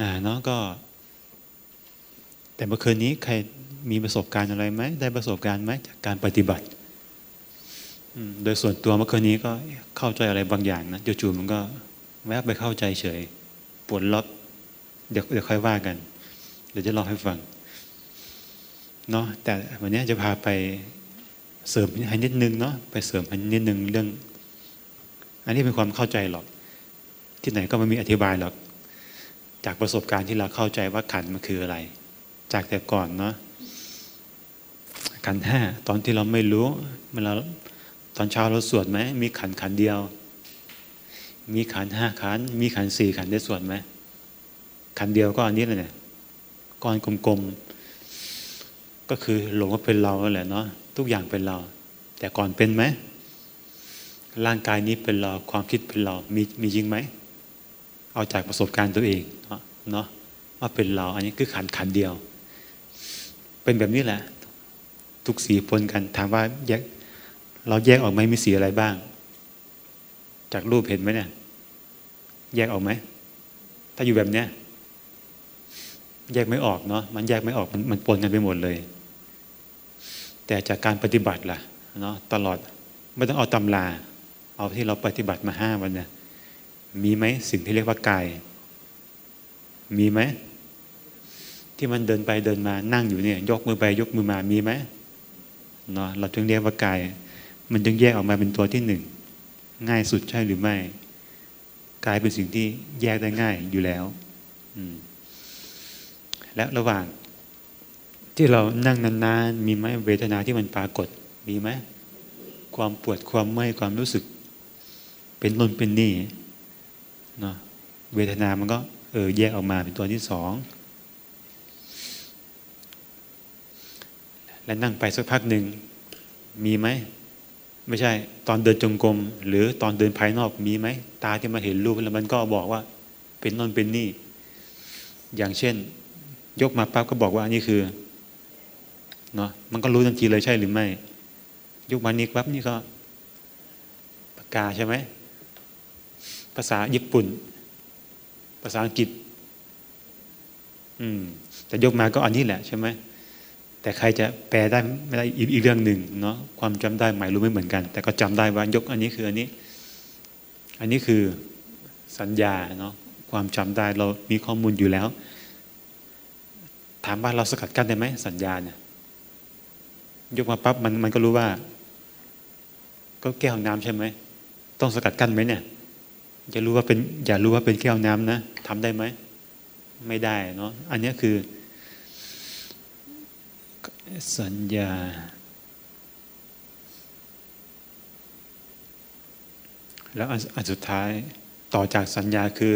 อ่าเนาะก็ แต่เมื่อคืนนี้ใครมีประสบการณ์อะไรไหมได้ประสบการณ์ไหมจากการปฏิบัติโดยส่วนตัวเมื่อคืนนี้ก็เข้าใจอะไรบางอย่างนะจู่ๆมันก็แวบไปเข้าใจเฉยปวดล็อกเดี๋ยวเดี๋ยวค่อยว่ากัน เดี๋ยวจะเล่าให้ฟังเนาะแต่วันนี้จะพาไปเสริมให้นิดนึงเนาะไปเสริมให้นิดนึงเรื่อง อันนี้เป็นความเข้าใจหรอก ที่ไหนก็ไม่มีอธิบายหรอก จากประสบการณ์ที่เราเข้าใจว่าขันมันคืออะไร จากแต่ก่อนเนาะขันห้าตอนที่เราไม่รู้เวลาตอนเช้าเราสวดไหมมีขันขันเดียว มีขันห้าขัน มีขันสี่ขันได้สวดไหมขันเดียวก็อันนี้เลยเนี่ยก้อนกลมๆก็คือหลงว่าเป็นเราแหละเนาะทุกอย่างเป็นเรา แต่ก่อนเป็นไหมร่างกายนี้เป็นเราความคิดเป็นเรา มีมีจริงไหม เอาจากประสบการณ์ตัวเอง เนาะว่าเป็นเราอันนี้คือขันขันเดียว เป็นแบบนี้แหละ ทุกสีปนกันถามว่าแยกเราแยกออกไหมมีสีอะไรบ้าง จากรูปเห็นไหมเนี่ยแยกออกไหมถ้าอยู่แบบเนี้ยแยกไม่ออกเนาะมันแยกไม่ออกมันมันปนกันไปหมดเลย แต่จากการปฏิบัติล่ะเนาะตลอดไม่ต้องเอาตำราเอาที่เราปฏิบัติมาห้าวันเนี่ยมีไหมสิ่งที่เรียกว่ากาย มีไหมที่มันเดินไปเดินมานั่งอยู่เนี่ย ยกมือไปยกมือมามีไหมเนาะเราจึงเรียกว่ากาย มันจึงแยกออกมาเป็นตัวที่หนึ่งง่ายสุดใช่หรือไม่กายเป็นสิ่งที่แยกได้ง่ายอยู่แล้วและระหว่าง ที่เรานั่งนานๆมีไหมเวทนาที่มันปรากฏมีไหมความปวดความเมื่อยความรู้สึก เป็นนนเป็นนี่เนาะเวทนามันก็ เออแยกออกมาเป็นตัวที่สองและนั่งไปสักพักหนึ่งมีไหมไม่ใช่ตอนเดินจงกรมหรือตอนเดินภายนอกมีไหมตาที่มาเห็นรูปแล้วมันก็บอกว่าเป็นนนเป็นนี่ อย่างเช่น ยกมาปั๊บก็บอกว่านี่คือเนาะมันก็รู้ทันทีเลยใช่หรือไม่ ยกมานี้ปั๊บนี่ก็ปากกาใช่ไหมภาษาญี่ปุ่น ภาษาอังกฤษ อืม แต่ยกมาก็อันนี้แหละใช่ไหมแต่ใครจะแปลได้ไม่ได้อีกเรื่องหนึ่งเนาะความจำได้หมายรู้ไม่เหมือนกัน แต่ก็จำได้ว่ายกอันนี้คืออันนี้ อันนี้คือสัญญาเนาะความจำได้เรามีข้อมูลอยู่แล้ว ถามว่าเราสกัดกั้นได้ไหมสัญญาเนี่ยยกมาปั๊บมันมันก็รู้ว่า ก็แก้วน้ำใช่ไหมต้องสกัดกั้นไหมเนี่ย อย่ารู้ว่าเป็นอย่ารู้ว่าเป็นแก้วน้ำนะทำได้ไหม ไม่ได้เนาะอันนี้คือ สัญญา แล้วอันสุดท้ายต่อจากสัญญาคือ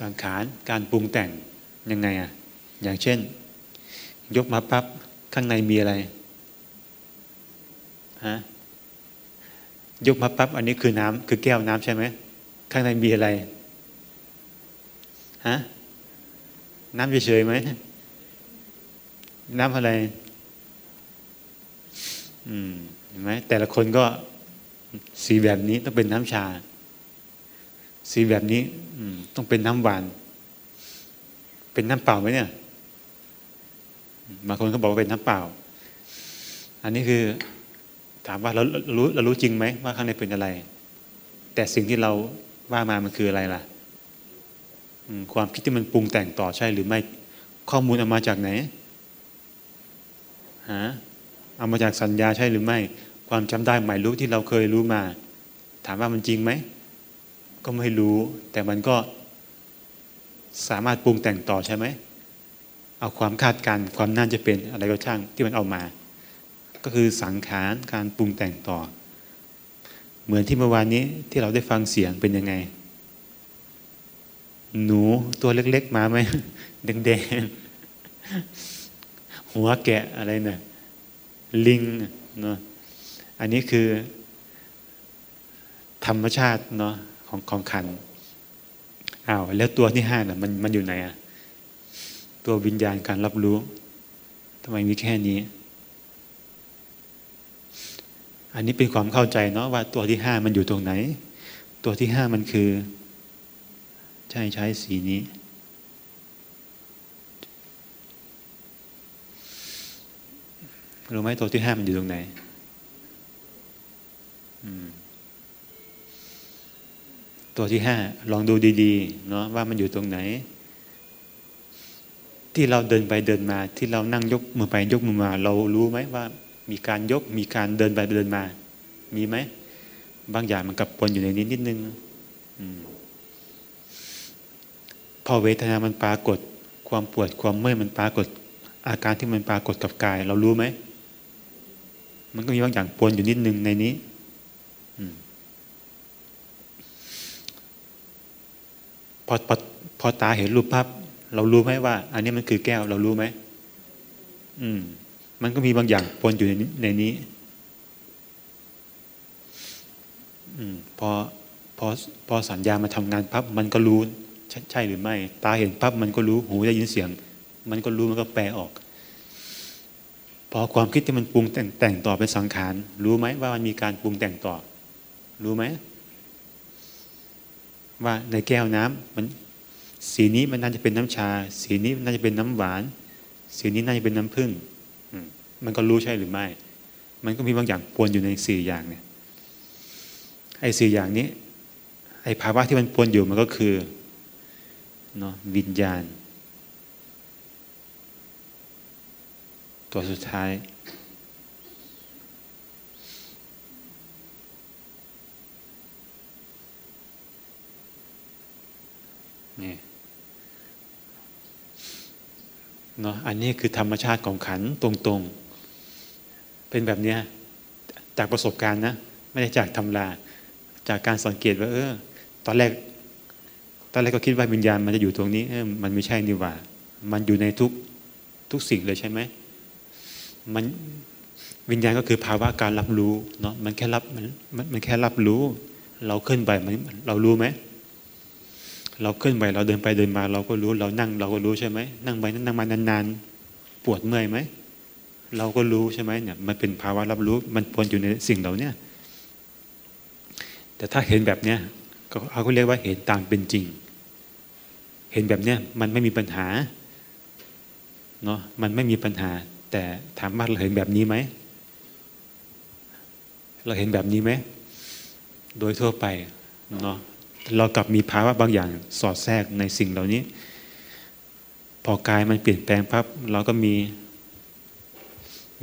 สังขารการปรุงแต่งยังไงอะอย่างเช่น ยกมาปั๊บข้างในมีอะไรฮะ ยกมาปั๊บอันนี้คือน้ำคือแก้วน้ำใช่ไหมข้างในมีอะไรฮะน้ำเฉยๆไหมน้ำอะไร อืมเห็นไหมแต่ละคนก็สีแบบนี้ต้องเป็นน้ำชา สีแบบนี้ต้องเป็นน้ำหวาน เป็นน้ำเปล่าไหมเนี่ยบางคนก็บอกว่าเป็นน้ำเปล่า อันนี้คือ ถามว่าเรารู้เรารู้จริงไหมว่าข้างในเป็นอะไร แต่สิ่งที่เราว่ามามันคืออะไรล่ะความคิดที่มันปรุงแต่งต่อใช่หรือไม่ข้อมูลเอามาจากไหนฮะเอามาจากสัญญาใช่หรือไม่ ความจำได้หมายรู้ที่เราเคยรู้มา ถามว่ามันจริงไหมก็ไม่รู้ แต่มันก็สามารถปรุงแต่งต่อใช่ไหมเอาความคาดการความน่าจะเป็นอะไรก็ช่างที่มันเอามา ก็คือสังขารการปรุงแต่งต่อ เหมือนที่เมื่อวานนี้ที่เราได้ฟังเสียงเป็นยังไง หนูตัวเล็กๆมาไหมแดงๆหัวแกะอะไรเนะ่ยลิงเนาะอันนี้คือ ธรรมชาติเนาะของของขันอ้าวแล้วตัวที่ห้าน่ะมันมันอยู่ไหนอะตัววิญญาณการรับรู้ทำไมมีแค่นี้ อันนี้เป็นความเข้าใจเนาะว่าตัวที่ห้ามันอยู่ตรงไหน ตัวที่ห้ามันคือ ใช่ใช้สีนี้ รู้ไหมตัวที่ห้ามันอยู่ตรงไหนตัวที่ห้าลองดูดีๆเนาะว่ามันอยู่ตรงไหน ที่เราเดินไปเดินมา ที่เรานั่งยกมือไปยกมือมา เรารู้ไหมว่า มีการยก มีการเดินไปเดินมา มีไหม บางอย่างมันกับปนอยู่ในนี้นิดนึงพอเวทนามันปรากฏ ความปวดความเมื่อยมันปรากฏ อาการที่มันปรากฏกับกาย เรารู้ไหม มันก็มีบางอย่างปนอยู่นิดนึงในนี้พอพอพอตาเห็นรูปภาพเรารู้ไหมว่า อันนี้มันคือแก้วเรารู้ไหมอืม มันก็มีบางอย่างปนอยู่ในในนี้อพอพอพอสัญญามาทำงานปั๊บมันก็รู้ใช่ใช่หรือไม่ ตาเห็นปั๊บมันก็รู้หูได้ยินเสียง มันก็รู้มันก็แปลออก พอความคิดที่มันปรุงแต่งแต่งต่อเป็นสังขาร รู้ไหมว่ามันมีการปรุงแต่งต่อ รู้ไหมว่าในแก้วน้ำมันสีนี้มันน่าจะเป็นน้ำชา สีนี้น่าจะเป็นน้ำหวาน สีนี้น่าจะเป็นน้ำผึ้ง มันก็รู้ใช่หรือไม่ มันก็มีบางอย่างปนอยู่ในสี่อย่างเนี่ยไอ้สี่อย่างนี้ไอ้ภาวะที่มันปนอยู่มันก็คือเนาะวิญญาณ ตัวสุดท้าย นี่เนาะอันนี้คือธรรมชาติของขันตรงๆ เป็นแบบนี้จากประสบการณ์นะไม่ได้จากทำลาจากการสังเกตว่า เออ ตอนแรก ตอนแรกก็คิดว่าวิญญาณมันจะอยู่ตรงนี้เออมันไม่ใช่นี่หว่า มันอยู่ในทุกทุกสิ่งเลยใช่ไหมมันวิญญาณก็คือภาวะการรับรู้เนาะมันแค่รับมันมันแค่รับรู้ เราขึ้นไปมันเรารู้ไหมเราเคลื่อนไหวเราเดินไปเดินมา เราก็รู้เรานั่ง เราก็รู้ใช่ไหมนั่งไปนั่งมานานๆปวดเมื่อยไหม เราก็รู้ใช่ไหมเนี่ยมันเป็นภาวะรับรู้มันปนอยู่ในสิ่งเหล่านี้แต่ถ้าเห็นแบบเนี้ยเขาเรียกว่าเห็นตามเป็นจริง เห็นแบบเนี้ยมันไม่มีปัญหาเนาะมันไม่มีปัญหา แต่ถามว่าเราเห็นแบบนี้ไหมเราเห็นแบบนี้ไหมโดยทั่วไปเนาะเรากลับมีภาวะบางอย่างสอดแทรกในสิ่งเหล่านี้ พอกายมันเปลี่ยนแปลงปั๊บเราก็มี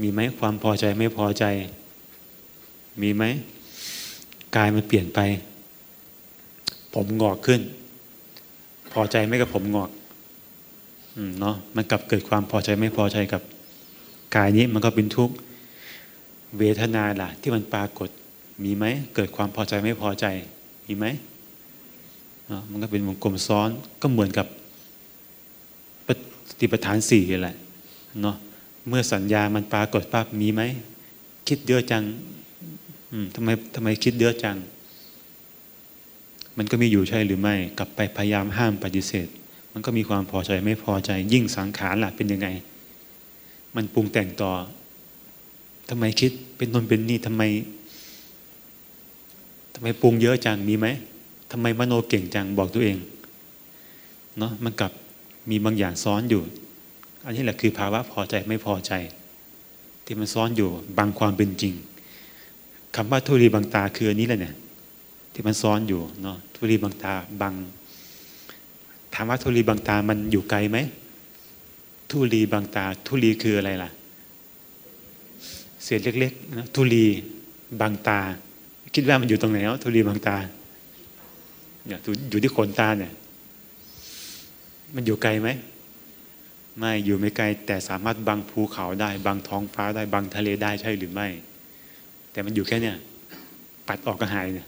มีไหมความพอใจไม่พอใจ มีไหมกายมันเปลี่ยนไป ผมงอกขึ้น พอใจไม่กับผมงอกอืมเนาะมันกลับเกิดความพอใจไม่พอใจกับกายนี้มันก็เป็นทุกข์เวทนาล่ะ ที่มันปรากฏมีไหมเกิดความพอใจไม่พอใจ มีไหมมันก็เป็นวงกลมซ้อนก็เหมือนกับปฏิปทานสี่แหละเนาะ เมื่อสัญญามันปรากฏปั๊บมีไหม คิดเยอะจังทำไมทำไมคิดเยอะจัง มันก็มีอยู่ใช่หรือไม่ กลับไปพยายามห้ามปฏิเสธ มันก็มีความพอใจไม่พอใจ ยิ่งสังขารล่ะเป็นยังไง มันปรุงแต่งต่อทำไมคิดเป็นนนเป็นนี่ทำไมทำไมปรุงเยอะจังมีไหมทำไมมโนเก่งจังบอกตัวเองเนาะมันกลับมีบางอย่างซ้อนอยู่ อันนี้แหละคือภาวะพอใจไม่พอใจ ที่มันซ้อนอยู่บางความเป็นจริงคำว่าทุรีบางตาคืออันนี้แหละเนี่ย ที่มันซ้อนอยู่เนาะทุรีบางตาบางถามว่าทุรีบางตามันอยู่ไกลไหมทุรีบางตาทุรีคืออะไรล่ะ เศษเล็กๆนะทุรีบางตา คิดว่ามันอยู่ตรงไหนเนาะทุรีบางตาเนี่ยอยู่ที่ขนตาเนี่ย มันอยู่ไกลไหม ไม่อยู่ไม่ไกลแต่สามารถบังภูเขาได้บังท้องฟ้าได้บังทะเลได้ใช่หรือไม่ แต่มันอยู่แค่เนี่ยปัดออกก็หายเนี่ย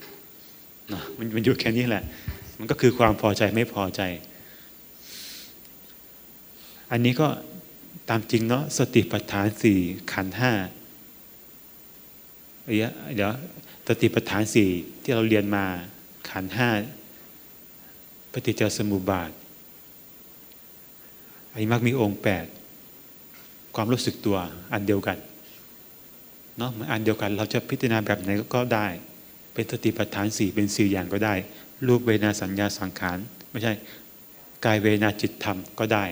นะมันมันอยู่แค่นี้แหละ มันก็คือความพอใจไม่พอใจ อันนี้ก็ตามจริงเนาะสติปัฏฐานสี่ขันห้าเดี๋ยวสติปัฏฐานสี่ที่เราเรียนมาขันห้าปฏิจจสมุปบาท ไอ้มักมีองค์แปดความรู้สึกตัวอันเดียวกันเนาะมันอันเดียวกันเราจะพิจารณาแบบไหนก็ได้ เป็นสติปัฏฐานสี่เป็นสี่อย่างก็ได้ รูปเวนาสัญญาสังขารไม่ใช่กายเวนาจิตธรรมก็ได้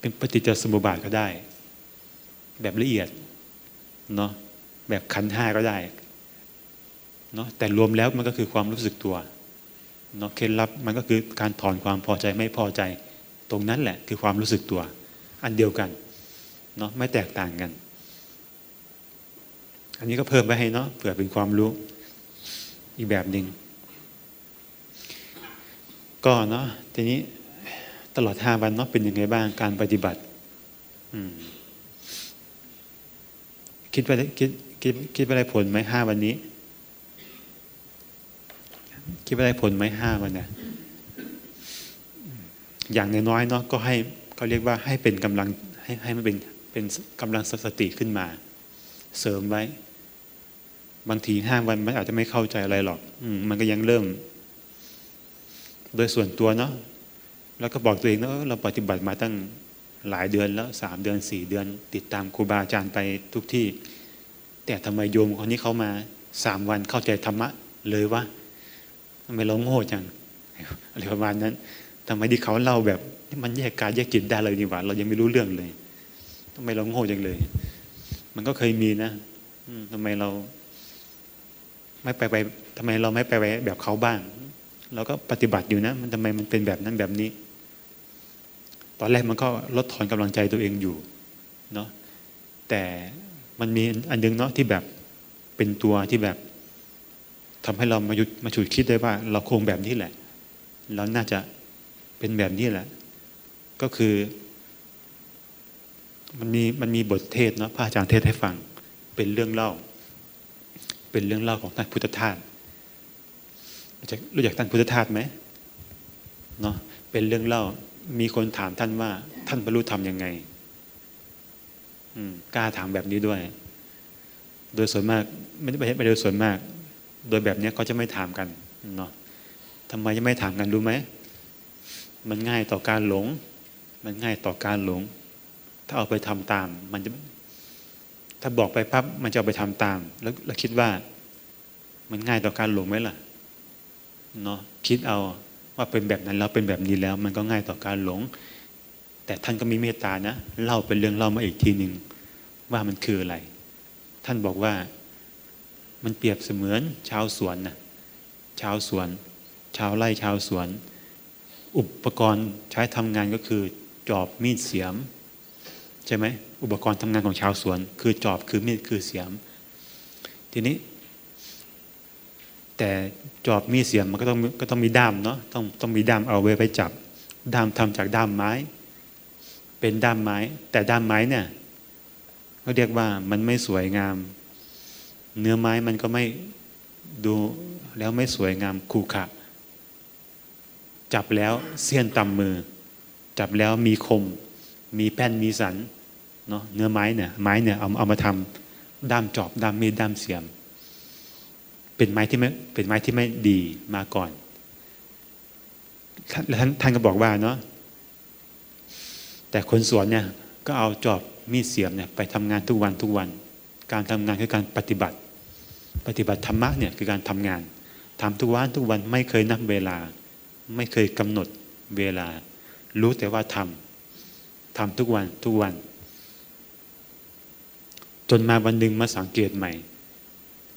เป็นปฏิจจสมุปบาทก็ได้ แบบละเอียดเนาะแบบขันห้าก็ได้เนาะแต่รวมแล้วมันก็คือความรู้สึกตัวเนาะเคล็ดลับมันก็คือการถอนความพอใจไม่พอใจ ตรงนั้นแหละคือความรู้สึกตัว อันเดียวกันเนาะไม่แตกต่างกัน อันนี้ก็เพิ่มไปให้เนาะเผื่อเป็นความรู้อีกแบบหนึ่งก็เนาะทีนี้ตลอดห้าวันเนาะเป็นยังไงบ้างการปฏิบัติคิดว่าคิดคิดคิดว่าได้ผลไหมห้าวันนี้ คิดว่าได้ผลไหมห้าวันเนี่ย อย่างน้อยๆเนาะก็ให้เขาเรียกว่าให้เป็นกำลังให้ให้มันเป็นเป็นกำลังสติขึ้นมา เสริมไว้ บางทีห้าวันมันอาจจะไม่เข้าใจอะไรหรอกอมันก็ยังเริ่ม โดยส่วนตัวเนาะแล้วก็บอกตัวเองว่าะเราปฏิบัติมาตั้งหลายเดือนแล้วสามเดือนสี่เดือน ติดตามครูบาอาจารย์ไปทุกที่ แต่ทำไมโยมคนนี้เขามาสามวันเข้าใจธรรมะเลยวะทำไมเราโง่จังอะไรประมาณนั้น ทำไมที่เขาเล่าแบบมันแยกกายแยกจิตได้เลยนี่หว่า เรายังไม่รู้เรื่องเลยทำไมเราโง่จังเลย มันก็เคยมีนะทำไมเรา ไม่ไปไปทำไมเราไม่ไปไปแบบเขาบ้างเราก็ปฏิบัติอยู่นะ มันทำไมมันเป็นแบบนั้นแบบนี้ ตอนแรกมันก็ลดทอนกำลังใจตัวเองอยู่เนาะแต่มันมีอันนึงเนาะที่แบบเป็นตัวที่แบบทำให้เรามาหยุดมาฉุดคิดได้ว่า เราคงแบบนี้แหละ เราน่าจะ เป็นแบบนี้แหละ ก็คือ มันมีมันมีบทเทศเนาะพระอาจารย์เทศให้ฟัง เป็นเรื่องเล่า เป็นเรื่องเล่าของท่านพุทธทาสรู้จักท่านพุทธทาสไหมเนาะเป็นเรื่องเล่า มีคนถามท่านว่า ท่านบรรลุธรรมยังไงกล้าถามแบบนี้ด้วย โดยส่วนมากไม่ได้ไม่โดยส่วนมาก โดยแบบนี้เขาจะไม่ถามกันเนาะทำไมจะไม่ถามกันรู้ไหม มันง่ายต่อการหลง มันง่ายต่อการหลง ถ้าเอาไปทำตาม มันจะ ถ้าบอกไปปั๊บมันจะเอาไปทำตาม แล้วเราคิดว่า มันง่ายต่อการหลงไหมล่ะเนาะคิดเอาว่าเป็นแบบนั้นเราเป็นแบบนี้แล้ว มันก็ง่ายต่อการหลง แต่ท่านก็มีเมตตานะเล่าเป็นเรื่องเล่ามาอีกทีหนึ่งว่ามันคืออะไร ท่านบอกว่ามันเปรียบเสมือนชาวสวนนะชาวสวน ชาวไร่ชาวสวน อุปกรณ์ใช้ทำงานก็คือ จอบมีดเสียม ใช่ไหมอุปกรณ์ทำงานของชาวสวน คือจอบคือมีดคือเสียม ทีนี้ แต่จอบมีดเสียมมันก็ต้องก็ต้องมีด้ามเนาะต้องต้องมีด้ามเอาไว้ไปจับด้ามทำจากด้ามไม้ เป็นด้ามไม้ แต่ด้ามไม้เนี่ยเขาเรียกว่ามันไม่สวยงาม เนื้อไม้มันก็ไม่ดูแล้วไม่สวยงามคูขะ จับแล้วเสี้ยนตำมือ จับแล้วมีคม มีแป้นมีสันเนาะเนื้อไม้เนี่ยไม้เนี่ยเอาเอามาทำด้ามจอบด้ามมีดด้ามเสียม เป็นไม้ที่ไม่เป็นไม้ที่ไม่ดีมาก่อนแล้วท่านท่านก็บอกว่าเนาะแต่คนสวนเนี่ยก็เอาจอบมีดเสียมเนี่ยไปทำงานทุกวันทุกวัน การทำงานคือการปฏิบัติ ปฏิบัติธรรมะเนี่ยคือการทำงานทำทุกวันทุกวันไม่เคยนับเวลา ไม่เคยกำหนดเวลา รู้แต่ว่าทำทำทุกวันทุกวัน จนมาวันหนึ่งมาสังเกตใหม่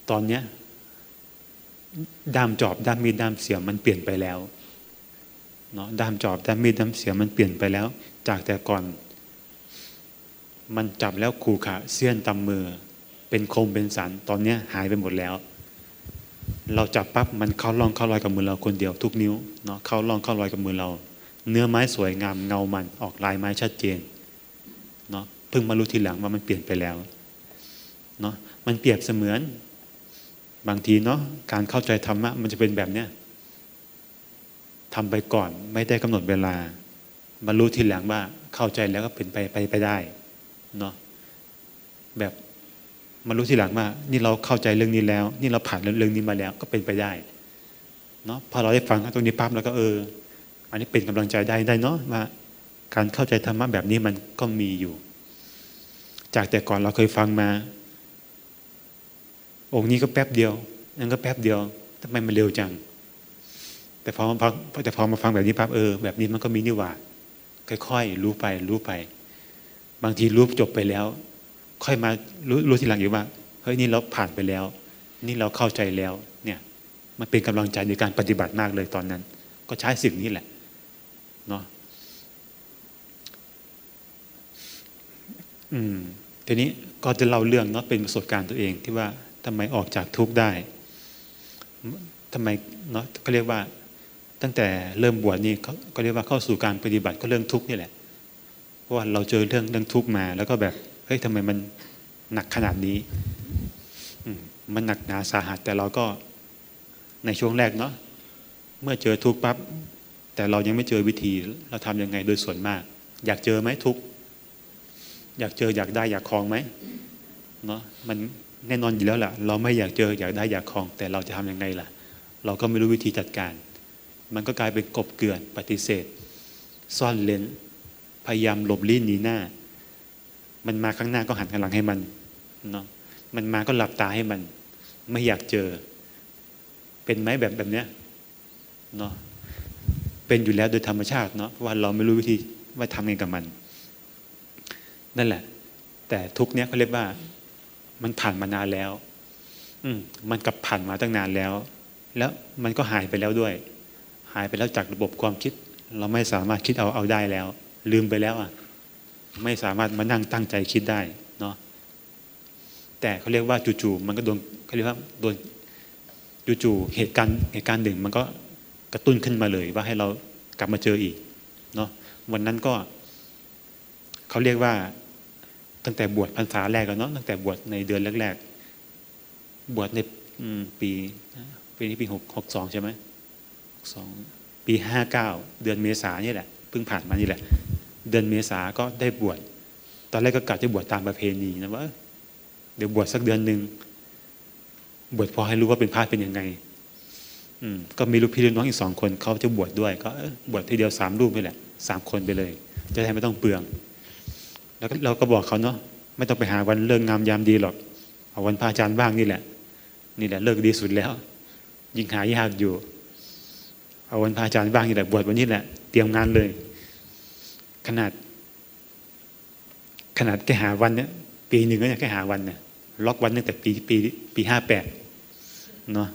ตอนเนี้ยด้ามจอบด้ามมีดด้ามเสียมมันเปลี่ยนไปแล้วเนาะด้ามจอบด้ามมีดด้ามเสียมมันเปลี่ยนไปแล้ว จากแต่ก่อน มันจับแล้วขู่ขาเสี้ยนตำมือ เป็นคมเป็นสันตอนนี้หายไปหมดแล้ว เราจับปั๊บมันเข้าล่องเข้ารอยกับมือเราคนเดียวทุกนิ้วเนาะเข้าล่องเข้ารอยกับมือเรา เนื้อไม้สวยงามเงามันออกลายไม้ชัดเจนเนาะเพิ่งมารู้ทีหลังว่ามันเปลี่ยนไปแล้วเนาะมันเปรียบเสมือนบางทีเนาะการเข้าใจธรรมะมันจะเป็นแบบเนี้ยทำไปก่อนไม่ได้กำหนดเวลามารู้ทีหลังว่าเข้าใจแล้วก็เป็นไปไปไปได้เนาะแบบ มารู้ทีหลังว่านี่เราเข้าใจเรื่องนี้แล้ว นี่เราผ่านเรื่องนี้มาแล้วก็เป็นไปได้เนาะพอเราได้ฟังตรงนี้ปั๊บแล้วก็เออ อันนี้เป็นกำลังใจได้ได้เนาะว่าการเข้าใจธรรมะแบบนี้มันก็มีอยู่ จากแต่ก่อนเราเคยฟังมา องค์นี้ก็แป๊บเดียวนั่นก็แป๊บเดียวทำไมมันเร็วจัง แต่พอมาฟังแต่พอมาฟังแบบนี้ปั๊บเออแบบนี้มันก็มีนิว่าค่อยๆรู้ไปรู้ไป บางทีรู้จบไปแล้ว ค่อยมารู้รู้ทีหลังอยู่ว่าเฮ้ยนี่เราผ่านไปแล้ว นี่เราเข้าใจแล้วเนี่ยมันเป็นกำลังใจในการปฏิบัติมากเลยตอนนั้น ก็ใช้สิ่งนี้แหละเนาะอืมทีนี้ก็จะเล่าเรื่องเนาะเป็นประสบการณ์ตัวเองที่ว่าทำไมออกจากทุกข์ได้ทำไมเนาะก็เรียกว่าตั้งแต่เริ่มบวชนี่เขาก็เรียกว่าเข้าสู่การปฏิบัติก็เรื่องทุกข์นี่แหละเพราะว่าเราเจอเรื่องเรื่องทุกข์มา แล้วก็แบบ เฮ้ยทำไมมันหนักขนาดนี้มันหนักหนาสาหัส แต่เราก็ในช่วงแรกเนาะเมื่อเจอทุกข์ปั๊บแต่เรายังไม่เจอวิธีเราทำยังไงโดยส่วนมาก อยากเจอไหมทุกอยากเจออยากได้อยากคลองไหมเนาะมันแน่นอนอยู่แล้วแหละเราไม่อยากเจออยากได้อยากคลอง แต่เราจะทํำยังไงล่ะ เราก็ไม่รู้วิธีจัดการ มันก็กลายเป็นกบเกลื่อนปฏิเสธ ซ่อนเลนพยายามหลบลี้นหนีหน้า มันมาข้างหน้าก็หันข้างหลังให้มันเนาะมันมาก็หลับตาให้มัน ไม่อยากเจอ เป็นไหมแบบแบบเนี้ยเนาะเป็นอยู่แล้วโดยธรรมชาติเนาะว่าเราไม่รู้วิธีว่าทำไงกับมัน นั่นแหละ แต่ทุกเนี้ยเขาเรียกว่า มันผ่านมานานแล้ว อืมมันกับผ่านมาตั้งนานแล้ว แล้วมันก็หายไปแล้วด้วย หายไปแล้วจากระบบความคิด เราไม่สามารถคิดเอาเอาได้แล้ว ลืมไปแล้วอะ ไม่สามารถมานั่งตั้งใจคิดได้เนาะแต่เขาเรียกว่าจู่ๆมันก็โดนเขาเรียกว่าโดนจู่ๆเหตุการณ์เหตุการณ์หนึ่งมันก็กระตุ้นขึ้นมาเลยว่าให้เรากลับมาเจออีกเนาะวันนั้นก็เขาเรียกว่าตั้งแต่บวชพรรษาแรกแล้วเนาะตั้งแต่บวชในเดือนแรกๆ บวชในปีปีนี้ปีหกหกสองใช่ไหมสองปีห้าเก้าเดือนเมษานี่แหละเพิ่งผ่านมานี่แหละ เดือนเมษาก็ได้บวชตอนแรกก็กะจะบวชตามประเพณีนะว่าเดี๋ยวบวชสักเดือนหนึ่งบวชพอให้รู้ว่าเป็นพระเป็นยังไง อืมก็มีลูกพี่ลูกน้องอีกสองคนเขาจะบวชดด้วย ก็บวชทีเดียวสามรูปนี่แหละสามคนไปเลย จะได้ไม่ต้องเปลือง แล้วเราก็บอกเขาเนาะไม่ต้องไปหาวันเลิกงามยามดีหรอกเอาวันพระอาจารย์บ้างนี่แหละ นี่แหละเลิกดีสุดแล้ว ยิ่งหายากอยู่ เอาวันพระอาจารย์บ้างนี่แหละบวชวันนี้แหละ เตรียมงานเลย ขนาด ขนาดแค่หาวันเนี้ยปีหนึ่งก็ยังแค่หาวันเนี่ยล็อกวันตั้งแต่ปีปีปีห้าแปดเนาะ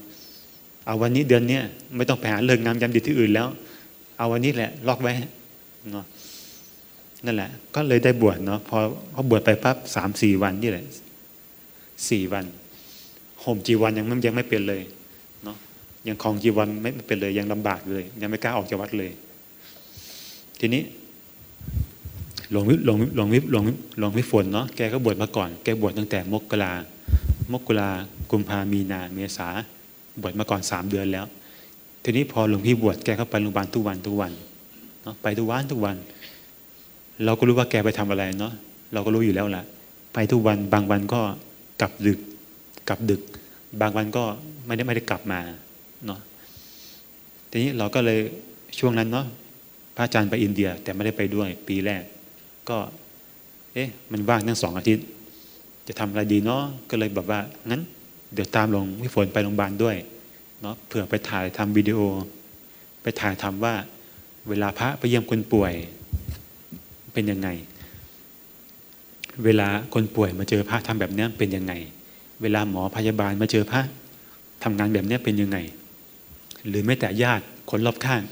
เอาวันนี้เดือนเนี้ยไม่ต้องไปหาเลิกงามยามดีที่อื่นแล้ว เอาวันนี้แหละ ล็อกไว้เนาะนั่นแหละ ก็เลยได้บวชเนาะพอพอบวชไปปั๊บสามสี่วันนี่แหละสี่วันห่มจีวันยังไม่ยังไม่เป็นเลยเนาะยังคลองจีวันไม่เป็นเลยยังลำบากเลย ยังไม่กล้าออกจากวัดเลย ทีนี้ หลวงวิหลวงหลวงวิหลวงหลวงวิฝนเนาะแกก็บวชมาก่อน แกบวชตั้งแต่มกรามกรากุมภามีนาเมษาบวชมาก่อนสามเดือนแล้ว ทีนี้พอหลวงพี่บวชแกก็ไปโรงพยาบาลทุกวันทุกวันเนาะไปทุกวันทุกวัน เราก็รู้ว่าแกไปทำอะไรเนาะเราก็รู้อยู่แล้วล่ะ ไปทุกวันบางวันก็กลับดึก กลับดึก บางวันก็ไม่ได้ไม่ได้กลับมาเนาะทีนี้เราก็เลยช่วงนั้นเนาะพระอาจารย์ไปอินเดียแต่ไม่ได้ไปด้วยปีแรก ก็ เอ๊ะ มันว่างทั้งสองอาทิตย์ จะทำอะไรดีเนาะก็เลยแบบว่างั้น เดี๋ยวตามลงวิฝนไปโรงพยาบาลด้วยเนาะเผื่อไปถ่ายทำวิดีโอ ไปถ่ายทำว่า เวลาพระไปเยี่ยมคนป่วยเป็นยังไง เวลาคนป่วยมาเจอพระทำแบบนี้เป็นยังไง เวลาหมอพยาบาลมาเจอพระทำงานแบบนี้เป็นยังไง หรือแม้แต่ญาติคนรอบข้าง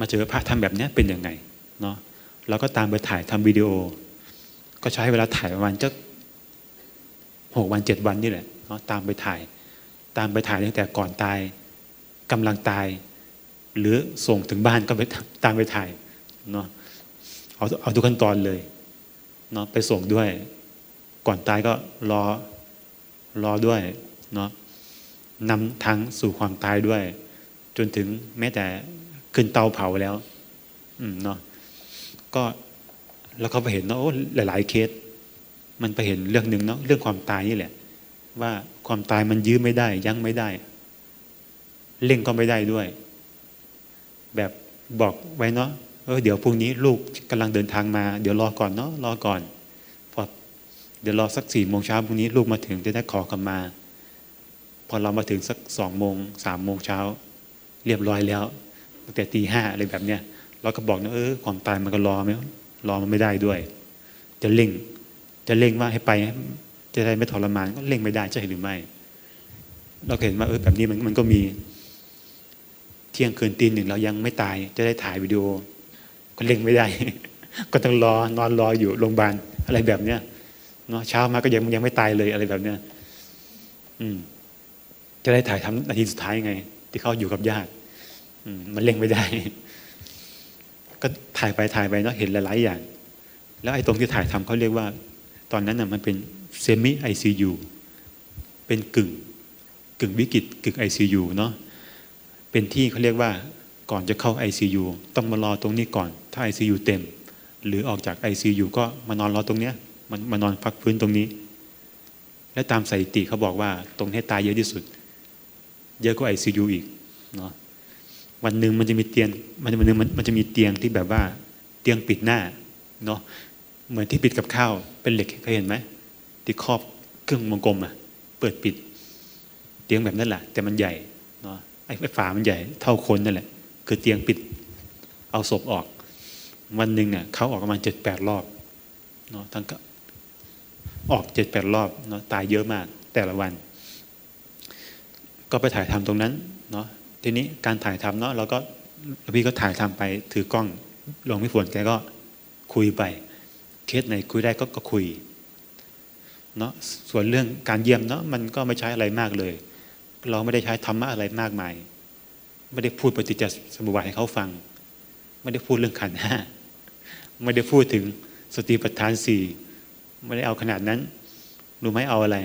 มาเจอพระทำแบบนี้เป็นยังไงเนาะ เราก็ตามไปถ่ายทำวิดีโอ ก็ใช้เวลาถ่ายประมาณจะหกวันเจ็ดวันนี่แหละเนาะตามไปถ่าย ตามไปถ่ายตั้งแต่ก่อนตายกำลังตาย หรือส่งถึงบ้านก็ไปตามไปถ่ายเนาะเอาเอาทุกขั้นตอนเลยเนาะไปส่งด้วย ก่อนตายก็รอรอด้วยเนาะนำทางสู่ความตายด้วย จนถึงแม้แต่ขึ้นเตาเผาแล้ว อืมเนาะ ก็แล้วเขาไปเห็นเนาะหลาย ๆ เคส มันไปเห็นเรื่องหนึ่งเนาะเรื่องความตายนี่แหละ ว่าความตายมันยื้อไม่ได้ ยั้งไม่ได้ เล่งก็ไม่ได้ด้วย แบบบอกไว้เนาะเออเดี๋ยวพรุ่งนี้ลูกกำลังเดินทางมา เดี๋ยวรอก่อนเนาะรอก่อนพอเดี๋ยวรอสักสี่โมงเช้าพรุ่งนี้ลูกมาถึงจะได้ขอกลับมา พอเรามาถึงสักสองโมงสามโมงเช้า เรียบร้อยแล้วตั้งแต่ตีห้าอะไรแบบเนี้ย เราก็บอกนะเออความตายมันก็รอไหมรอมันไม่ได้ด้วย จะเร่ง จะเร่งว่าให้ไป จะได้ไม่ทรมานก็เร่งไม่ได้ใช่หรือไม่ เราเห็นว่าเออแบบนี้มันมันก็มี เที่ยงคืนตีหนึ่งเรายังไม่ตาย จะได้ถ่ายวิดีโอ ก็เร่งไม่ได้ ก็ต้องรอนอนรออยู่โรงพยาบาลอะไรแบบเนี้ยเนาะเช้ามาก็ยังยังไม่ตายเลยอะไรแบบเนี้ยอืม จะได้ถ่ายทำนาทีสุดท้ายไง ที่เขาอยู่กับญาติอืมมันเร่งไม่ได้ ก็ถ่ายไปถ่ายไปเนาะเห็นหลาย ๆ อย่าง แล้วไอ้ตรงที่ถ่ายทำเขาเรียกว่า ตอนนั้นน่ะมันเป็นเซมิไอซียูเป็นกึ่งกึ่งวิกฤตกึ่งไอซียูเนาะเป็นที่เขาเรียกว่าก่อนจะเข้า ICU ต้องมารอตรงนี้ก่อน ถ้า ICU เต็ม หรือออกจาก ICU ก็มานอนรอตรงเนี้ยมันมานอนพักพื้นตรงนี้ และตามสถิติเขาบอกว่าตรงนี้ตายเยอะที่สุด เยอะกว่า ICU อีกเนาะ วันหนึ่งมันจะมีเตียงมันวันหนึ่งมันมันจะมีเตียงที่แบบว่า เตียงปิดหน้าเนาะเหมือนที่ปิดกับข้าวเป็นเหล็กเคยเห็นไหมที่ครอบเครื่องวงกลมอะเปิดปิด เตียงแบบนั้นแหละแต่มันใหญ่เนาะไอ้ฝามันใหญ่เท่าคนนั่นแหละ คือเตียงปิด เอาศพออก วันหนึ่งเนี่ยเขาออกประมาณเจ็ดแปดรอบเนาะทั้งก็ออกเจ็ดแปดรอบเนาะตายเยอะมากแต่ละวัน ก็ไปถ่ายทำตรงนั้นเนาะ ทีนี้การถ่ายทำเนาะเราก็พี่ก็ถ่ายทำไปถือกล้องหลวงพี่ฝนแกก็คุยไป เคสไหนคุยได้ก็ก็คุยเนาะส่วนเรื่องการเยี่ยมเนาะมันก็ไม่ใช้อะไรมากเลย เราไม่ได้ใช้ธรรมะอะไรมากมาย ไม่ได้พูดปฏิจจสมุปบาทให้เขาฟัง ไม่ได้พูดเรื่องขันห้าไม่ได้พูดถึงสติปัฏฐานสี่ไม่ได้เอาขนาดนั้นรู้ไหมเอาอะไร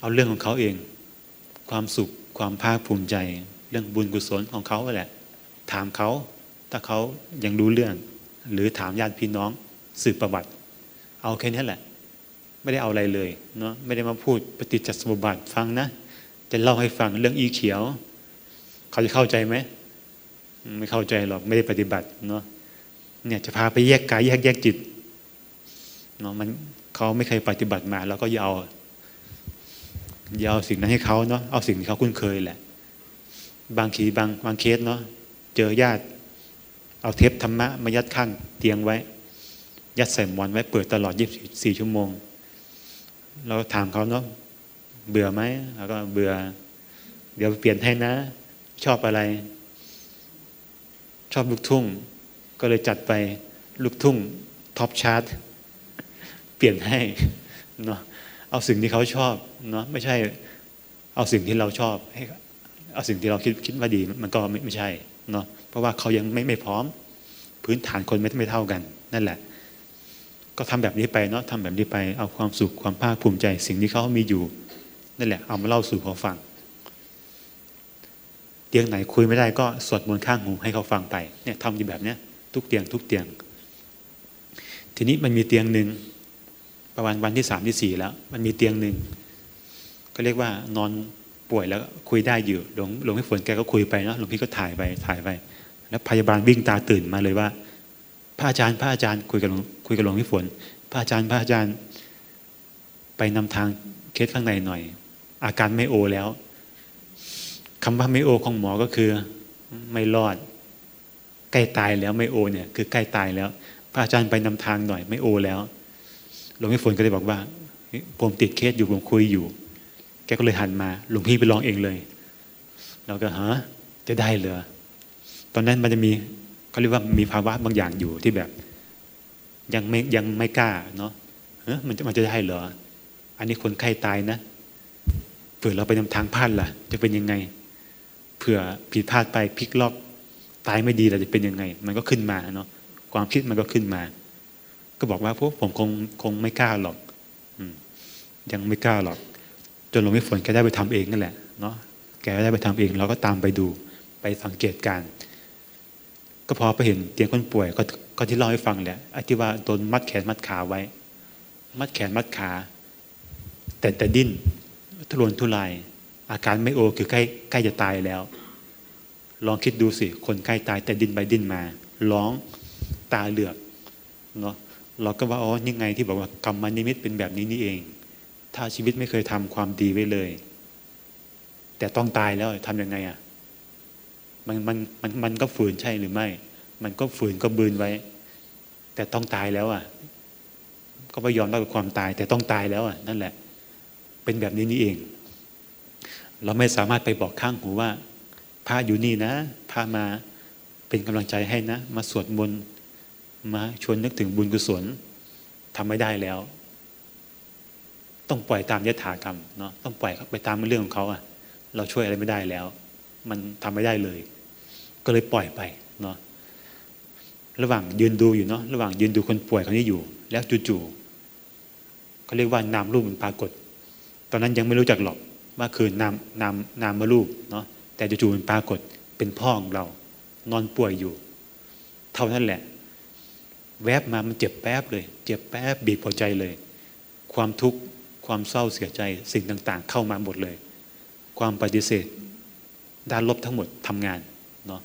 เอาเรื่องของเขาเอง ความสุข ความภาคภูมิใจ เรื่องบุญกุศลของเขาแหละ ถามเขาถ้าเขายังรู้เรื่อง หรือถามญาติพี่น้องสืบประวัติ เอาแค่นี้แหละ ไม่ได้เอาอะไรเลยเนาะไม่ได้มาพูดปฏิจจสมุปบาทฟังนะ จะเล่าให้ฟังเรื่องอีเขียว เขาจะเข้าใจไหมไม่เข้าใจหรอกไม่ได้ปฏิบัติเนาะเนี่ยจะพาไปแยกกายแยกแยกจิตเนาะมันเขาไม่เคยปฏิบัติมาเราก็อย่าเอา อย่าเอาสิ่งนั้นให้เขาเนาะเอาสิ่งที่เขาคุ้นเคยแหละ บางทีบางบางเคสเนาะเจอญาติ เอาเทปธรรมะมายัดข้างเตียงไว้ ยัดใส่หมอนไว้เปิดตลอด 24 ชั่วโมง เราถามเขาเนาะเบื่อไหมแล้วก็เบื่อ เดี๋ยวเปลี่ยนให้นะ ชอบอะไร ชอบลูกทุ่ง ก็เลยจัดไปลูกทุ่งท็อปชาร์ตเปลี่ยนให้เนาะ เอาสิ่งที่เขาชอบเนาะไม่ใช่ เอาสิ่งที่เราชอบให้เอาสิ่งที่เราคิดคิดว่าดีมันก็ไม่ไม่ใช่เนาะเพราะว่าเขายังไม่ไม่พร้อม พื้นฐานคนไม่ไม่เท่ากัน นั่นแหละ ก็ทำแบบนี้ไปเนาะทำแบบนี้ไปเอาความสุขความภาคภูมิใจ สิ่งที่เขามีอยู่นั่นแหละ เอามาเล่าสู่เขาฟังเตียงไหนคุยไม่ได้ก็สวดมนต์ข้างหูให้เขาฟังไปเนี่ยทำอยู่แบบเนี้ยทุกเตียงทุกเตียง ทีนี้มันมีเตียงหนึ่ง ประมาณวันที่สามที่สี่แล้ว มันมีเตียงหนึ่งก็เรียกว่านอนป่วยแล้วคุยได้อยู่หลวงหลวงพี่ฝนแกก็คุยไปเนาะหลวงพี่ก็ถ่ายไปถ่ายไป แล้วพยาบาลวิ่งตาตื่นมาเลยว่า พระอาจารย์พระอาจารย์คุยกับหลวงคุยกับหลวงพี่ฝน พระอาจารย์พระอาจารย์ ไปนำทางเคสข้างในหน่อย อาการไม่โอแล้วคำว่าไม่โอของหมอก็คือไม่รอด ใกล้ตายแล้วไม่โอเนี่ยคือใกล้ตายแล้ว พระอาจารย์ไปนำทางหน่อยไม่โอแล้ว หลวงพี่ฝนก็เลยบอกว่าผมติดเคสอยู่ผมคุยอยู่ แกก็เลยหันมา หลวงพี่ไปลองเองเลยเราก็ฮะจะได้เหรอตอนนั้นมันจะมีเขาเรียกว่ามีภาวะบางอย่างอยู่ที่แบบ ยังไม่ยังไม่กล้าเนาะเฮ้มันจะมันจะได้เหรออันนี้คนไข้ตายนะเผื่อเราไปนำทางพลาดล่ะ จะเป็นยังไงเผื่อผิดพลาดไปพลิกล็อกตายไม่ดีเราจะเป็นยังไง มันก็ขึ้นมาเนาะความคิดมันก็ขึ้นมา ก็บอกว่าพวกผมคงคงไม่กล้าหรอกยังไม่กล้าหรอก จนหลวงพี่ฝนแกได้ไปทำเองนั่นแหละเนาะแกได้ไปทำเองเราก็ตามไปดูไปสังเกตการก็พอไปเห็นเตียงคนป่วยก็ก็ที่เล่าให้ฟังแหละไอ้ที่ว่าโดนมัดแขนมัดขาไว้ มัดแขนมัดขา แต่แต่ดิ้นทุรนทุราย อาการไม่โอคือใกล้ใกล้จะตายแล้ว ลองคิดดูสิ คนใกล้ตายแต่ดิ้นไปดิ้นมา ร้องตาเหลือกเนาะ เราก็ว่าอ๋อนี่ไงที่บอกว่ากรรมนิมิตเป็นแบบนี้นี่เอง ถ้าชีวิตไม่เคยทำความดีไว้เลย แต่ต้องตายแล้วทำยังไงอะมันมันมันมันก็ฝืนใช่หรือไม่ มันก็ฝืนก็บืนไว้ แต่ต้องตายแล้วอะ ก็ไม่ยอมรับกับความตาย แต่ต้องตายแล้วอะนั่นแหละ เป็นแบบนี้นี่เอง เราไม่สามารถไปบอกข้างหูว่าพระอยู่นี่นะพระมาเป็นกำลังใจให้นะ มาสวดมนต์ มาชวนนึกถึงบุญกุศลทำไม่ได้แล้ว ต้องปล่อยตามยถากรรมเนาะต้องปล่อยไปตามเรื่องของเขาอะเราช่วยอะไรไม่ได้แล้ว มันทำไม่ได้เลย ก็เลยปล่อยไปเนาะระหว่างยืนดูอยู่เนาะระหว่างยืนดูคนป่วยคนนี้อยู่ แล้วจู่ๆเขาเรียกว่านามรูปมันปรากฏ ตอนนั้นยังไม่รู้จักหรอกว่าคือนามนามนามมารูปเนาะแต่จู่ๆมันปรากฏเป็นพ่อของเรา นอนป่วยอยู่ เท่านั้นแหละ แวบมามันเจ็บแป๊บเลย เจ็บแป๊บบีบหัวใจเลย ความทุกข์ความเศร้าเสียใจสิ่งต่างๆ เข้ามาหมดเลย ความปฏิเสธ ด้านลบทั้งหมดทำงานเนาะ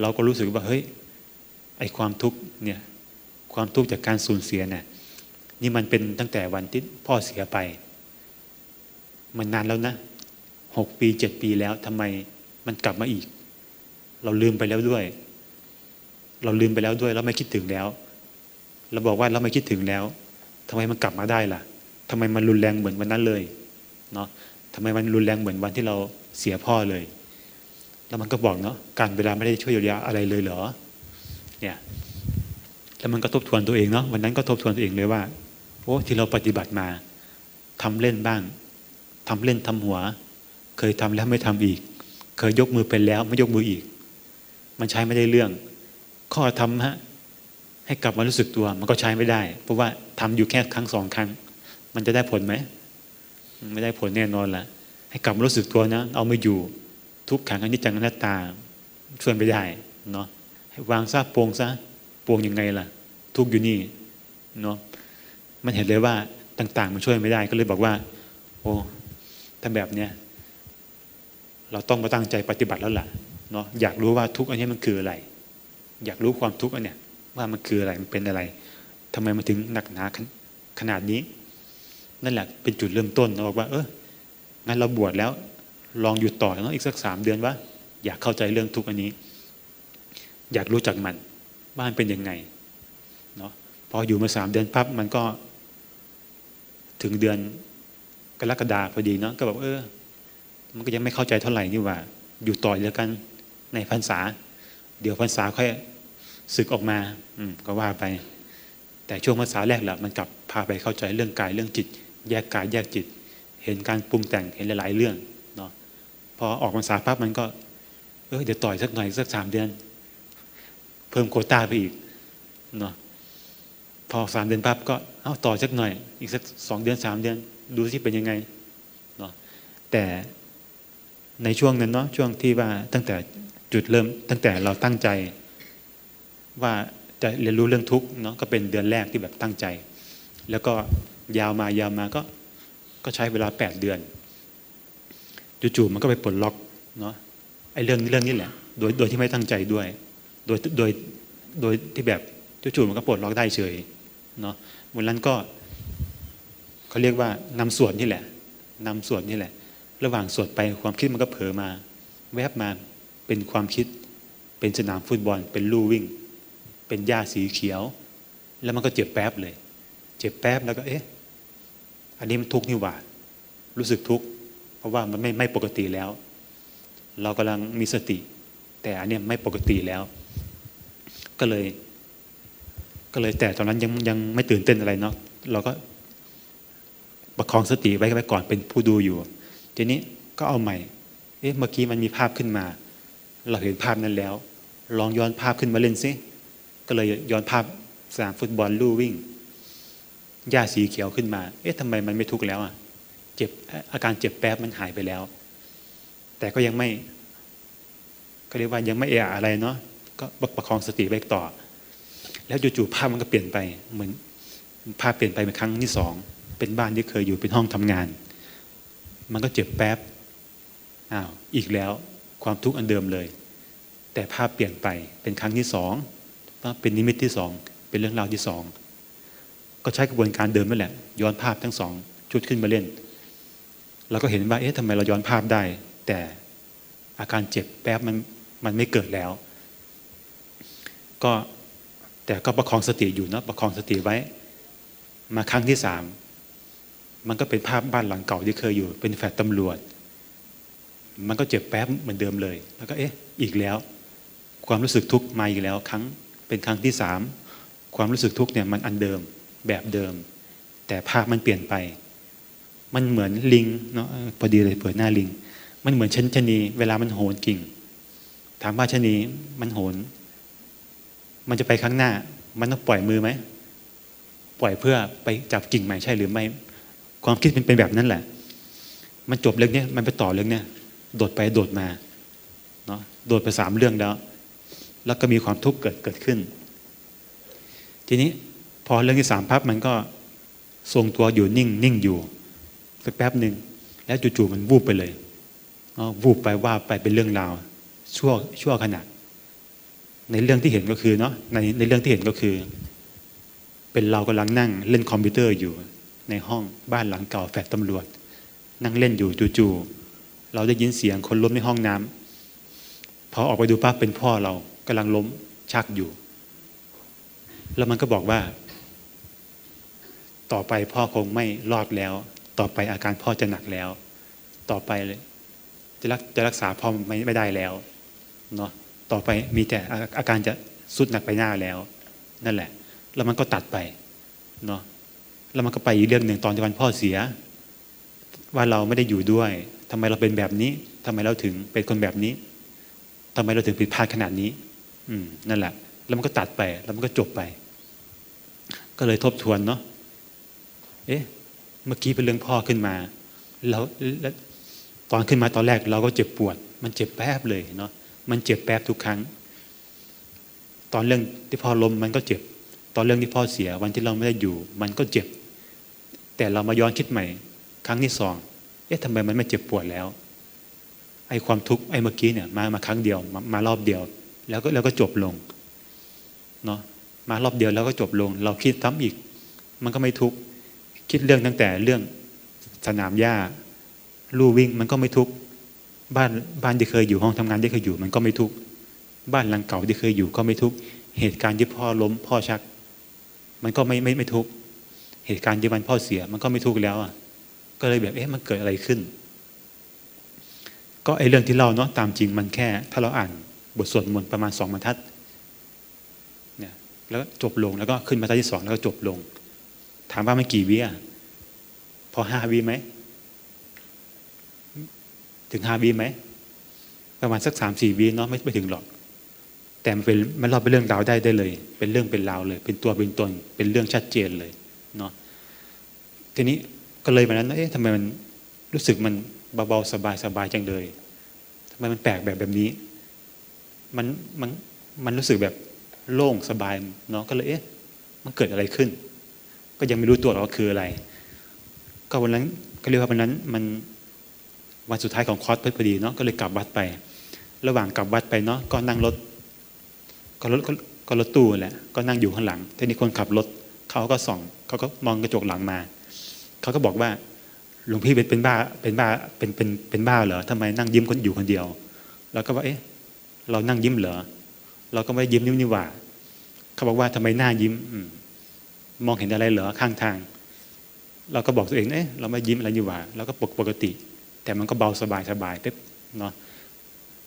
เราก็รู้สึกว่าเฮ้ยไอความทุกข์เนี่ยความทุกข์จากการสูญเสียเนี่ยนี่มันเป็นตั้งแต่วันที่พ่อเสียไป มันนานแล้วนะหกปีเจ็ดปีแล้วทำไมมันกลับมาอีก เราลืมไปแล้วด้วย เราลืมไปแล้วด้วย เราไม่คิดถึงแล้ว เราบอกว่าเราไม่คิดถึงแล้วทำไมมันกลับมาได้ล่ะทำไมมันรุนแรงเหมือนวันนั้นเลยเนาะทำไมมันรุนแรงเหมือนวันที่เราเสียพ่อเลย แล้วมันก็บอกเนาะการเวลาไม่ได้ช่วยเยียวยาอะไรเลยเหรอเนี่ยแล้วมันก็ทบทวนตัวเองเนาะวันนั้นก็ทบทวนตัวเองเลยว่าโอ้ที่เราปฏิบัติมาทำเล่นบ้างทำเล่นทำหัว เคยทำแล้วไม่ทำอีก เคยยกมือเป็นแล้วไม่ยกมืออีก มันใช้ไม่ได้เรื่อง ข้อทำฮะ ให้กลับมารู้สึกตัว มันก็ใช้ไม่ได้ เพราะว่าทำอยู่แค่ครั้งสองครั้ง มันจะได้ผลไหมไม่ได้ผลแน่นอนละให้กลับมารู้สึกตัวนะ เอาไม่อยู่ทุกขังอนิจจังอนัตตาช่วยไม่ได้เนาะให้วางซะโปรงซะโปรงยังไงล่ะ ทุกอยู่นี่เนาะมันเห็นเลยว่าต่าง ๆ มันช่วยไม่ได้ก็เลยบอกว่า โอ้ถ้าแบบเนี้ยเราต้องมาตั้งใจปฏิบัติแล้วล่ะเนาะอยากรู้ว่าทุกอันนี้มันคืออะไร อยากรู้ความทุกข์อันเนี้ย ว่ามันคืออะไรมันเป็นอะไรทำไมมันถึงหนักหนาขนาดนี้ นั่นแหละเป็นจุดเริ่มต้นเราบอกว่า เอองั้นเราบวชแล้ว ลองหยุดต่อเนาะอีกสักสามเดือนว่า อยากเข้าใจเรื่องทุกอันนี้ อยากรู้จักมันว่ามันเป็นยังไงเนาะพออยู่มาสามเดือนปั๊บมันก็ ถึงเดือนกรกฎาพอดีเนาะก็แบบเออ มันก็ยังไม่เข้าใจเท่าไหร่นี่ว่า อยู่ต่อแล้วกันในพรรษา เดี๋ยวพรรษาค่อย ศึกออกมาอืก็ว่าไป แต่ช่วงพรรษาแรกแหละมันกลับพาไปเข้าใจเรื่องกายเรื่องจิต แยกกายแยกจิต เห็นการปรุงแต่งเห็นหลาย ๆ เรื่องเนาะพอออกพรรษาปั๊บมันก็ เออเดี๋ยวต่อยสักหน่อยสักสามเดือน เพิ่มโคต้าไปอีกเนาะพอสามเดือนปั๊บก็เอาต่อสักหน่อย อีกสักสองเดือนสามเดือน ดูสิเป็นยังไงเนาะแต่ในช่วงนั้นเนาะช่วงที่ว่าตั้งแต่จุดเริ่มตั้งแต่เราตั้งใจ ว่าจะเรียนรู้เรื่องทุกข์เนาะก็เป็นเดือนแรกที่แบบตั้งใจ แล้วก็ยาวมายาวมาก็ก็ใช้เวลาแปดเดือนจู่ๆมันก็ไปปลดล็อกเนาะไอ้เรื่องนี้เรื่องนี้แหละโดยโดยที่ไม่ตั้งใจด้วย โดยโดยโดยที่แบบจู่ๆมันก็ปลดล็อกได้เฉยเนาะวันนั้นก็เขาเรียกว่านำสวดนี่แหละนำสวดนี่แหละ ระหว่างสวดไปความคิดมันก็เผลอมา แวบมาเป็นความคิดเป็นสนามฟุตบอลเป็นลู่วิ่ง เป็นหญ้าสีเขียว แล้วมันก็เจ็บแป๊บเลย เจ็บแป๊บแล้วก็เอ๊ะ อันนี้มันทุกข์นี่หว่า รู้สึกทุกข์เพราะว่ามันไม่ไม่ปกติแล้ว เรากำลังมีสติ แต่อันนี้ไม่ปกติแล้ว ก็เลย ก็เลยแต่ตอนนั้นยังยังไม่ตื่นเต้นอะไรเนาะเราก็ประคองสติไว้ไว้ก่อนเป็นผู้ดูอยู่ ทีนี้ก็เอาใหม่ เอ๊ะเมื่อกี้มันมีภาพขึ้นมา เราเห็นภาพนั้นแล้ว ลองย้อนภาพขึ้นมาเล่นซิ ก็เลยย้อนภาพสนามฟุตบอลลู่วิ่งหญ้าสีเขียวขึ้นมา เอ๊ะทำไมมันไม่ทุกข์แล้วอะเจ็บอาการเจ็บแป๊บมันหายไปแล้ว แต่ก็ยังไม่ก็เรียกว่ายังไม่เอะอะไรเนาะก็ประคองสติไว้ต่อ แล้วจู่ๆภาพมันก็เปลี่ยนไปเหมือนภาพเปลี่ยนไปเป็นครั้งที่สองเป็นบ้านที่เคยอยู่เป็นห้องทำงาน มันก็เจ็บแป๊บอ้าวอีกแล้วความทุกข์อันเดิมเลย แต่ภาพเปลี่ยนไปเป็นครั้งที่สอง เป็นนิมิตที่สอง เป็นเรื่องราวที่สอง ก็ใช้กระบวนการเดิมนั่นแหละ ย้อนภาพทั้งสองชุดขึ้นมาเล่นเราก็เห็นว่าเอ๊ะทำไมเราย้อนภาพได้ แต่อาการเจ็บแป๊บมันมันไม่เกิดแล้ว ก็แต่ก็ประคองสติอยู่นะประคองสติไว้ มาครั้งที่สามมันก็เป็นภาพบ้านหลังเก่าที่เคยอยู่ เป็นแฟลตตำรวจ มันก็เจ็บแป๊บเหมือนเดิมเลย แล้วก็เอ๊ะ อีกแล้ว ความรู้สึกทุกข์มาอีกแล้ว ครั้ง เป็นครั้งที่สามความรู้สึกทุกข์เนี่ยมันอันเดิมแบบเดิม แต่ภาพมันเปลี่ยนไป มันเหมือนลิงเนาะพอดีเลยเปิดหน้าลิง มันเหมือนชนชนีเวลามันโหนกิ่ง ถามว่าชนีมันโหน มันจะไปข้างหน้า มันต้องปล่อยมือไหมปล่อยเพื่อไปจับกิ่งใหม่ใช่หรือไม่ ความคิดมันเป็นแบบนั้นแหละ มันจบเรื่องนี้มันไปต่อเรื่องนี้โดดไปโดดมาเนาะโดดไปสามเรื่องแล้ว แล้วก็มีความทุกข์เกิดเกิดขึ้น ทีนี้พอเรื่องที่สามพับมันก็ทรงตัวอยู่นิ่งนิ่งอยู่สักแป๊บหนึ่งแล้วจู่ๆมันวูบไปเลยวูบไปว่าไปเป็นเรื่องราวชั่วชั่วขณะในเรื่องที่เห็นก็คือเนาะในในเรื่องที่เห็นก็คือ เป็นเรากำลังนั่งเล่นคอมพิวเตอร์อยู่ในห้องบ้านหลังเก่าแฟลตำรวจ นั่งเล่นอยู่จู่ๆเราได้ยินเสียงคนล้มในห้องน้ำพอออกไปดูปั๊บเป็นพ่อเรา กำลังล้มชักอยู่ แล้วมันก็บอกว่า ต่อไปพ่อคงไม่รอดแล้ว ต่อไปอาการพ่อจะหนักแล้ว ต่อไปจะรักจะรักษาพ่อไม่ไม่ได้แล้วเนาะต่อไปมีแต่อาการจะสุดหนักไปหน้าแล้ว นั่นแหละ แล้วมันก็ตัดไปเนาะแล้วมันก็ไปอีกเรื่องหนึ่งตอนที่วันพ่อเสีย ว่าเราไม่ได้อยู่ด้วยทำไมเราเป็นแบบนี้ทำไมเราถึงเป็นคนแบบนี้ทำไมเราถึงผิดพลาดขนาดนี้ อืมนั่นแหละ แล้วมันก็ตัดไป แล้วมันก็จบไป ก็เลยทบทวนเนาะเอ๊ะเมื่อกี้เป็นเรื่องพ่อขึ้นมาแล้วตอนขึ้นมาตอนแรกเราก็เจ็บปวด มันเจ็บแป๊บเลยเนาะมันเจ็บแป๊บทุกครั้ง ตอนเรื่องที่พ่อล้มมันก็เจ็บ ตอนเรื่องที่พ่อเสียวันที่เราไม่ได้อยู่ มันก็เจ็บ แต่เรามาย้อนคิดใหม่ ครั้งที่สองเอ๊ะทำไมมันไม่เจ็บปวดแล้วไอ้ความทุกข์ไอ้เมื่อกี้เนี่ยมามาครั้งเดียวมามารอบเดียว แล้วก็แล้วก็จบลงเนาะมารอบเดียวแล้วก็จบลง เราคิดซ้ำอีก มันก็ไม่ทุกข์คิดเรื่องตั้งแต่เรื่องสนามหญ้าลู่วิ่งมันก็ไม่ทุกบ้านบ้านที่เคยอยู่ห้องทำงานที่เคยอยู่ มันก็ไม่ทุกบ้านหลังเก่าที่เคยอยู่ก็ไม่ทุกเหตุการณ์ที่พ่อล้มพ่อชัก มันก็ไม่ไม่ไม่ทุกเหตุการณ์ที่มันพ่อเสีย มันก็ไม่ทุกแล้วอะก็เลยแบบเอ๊ะมันเกิดอะไรขึ้น ก็ไอเรื่องที่เล่าเนาะตามจริงมันแค่ ถ้าเราอ่าน บทสวดมนต์ประมาณสองบรรทัดเนี่ยแล้วจบลงแล้วก็ขึ้นบรรทัดที่สองแล้วก็จบลง ถามว่ามันกี่วิอะพอห้าวิไหมถึงห้าวีไหมประมาณสักสามสี่วีเนาะไม่ไม่ถึงหรอก แต่มันเป็นมันเราเป็นเรื่องราวได้ได้เลย เป็นเรื่องเป็นราวเลย เป็นตัวเป็นตน เป็นเรื่องชัดเจนเลยเนาะทีนี้ก็เลยวันนั้นเอ๊ะทำไมมันรู้สึกมันเบาๆสบายสบายจังเลยทำไมมันแปลกแบบแบบนี้ มันมันมันรู้สึกแบบโล่งสบายเนาะก็เลยเอ๊ะมันเกิดอะไรขึ้น ก็ยังไม่รู้ตัวว่าคืออะไร ก็วันนั้นก็เรียกว่าวันนั้นมันวันสุดท้ายของคอร์สพอดีเนาะก็เลยกลับวัดไป ระหว่างกลับวัดไปเนาะก็นั่งรถก็รถก็รถตู้แหละก็นั่งอยู่ข้างหลังทีนี้คนขับรถเขาก็ส่องเขาก็มองกระจกหลังมาเขาก็บอกว่าหลวงพี่เป็นเป็นบ้าเป็นบ้าเป็นเป็นเป็นบ้าเหรอทำไมนั่งยิ้มคนอยู่คนเดียวเราก็ว่าเอ๊ะ เรานั่งยิ้มเหรอเราก็ไม่ได้ยิ้มนิ้วนี่หว่า เขาบอกว่าทำไมหน้ายิ้มมองเห็นอะไรเหรอข้างทาง เราก็บอกตัวเองเอ๊ะเราไม่ยิ้มอะไรนี่หว่าเราก็ปกปกติ แต่มันก็เบาสบายสบายเป๊บเนาะ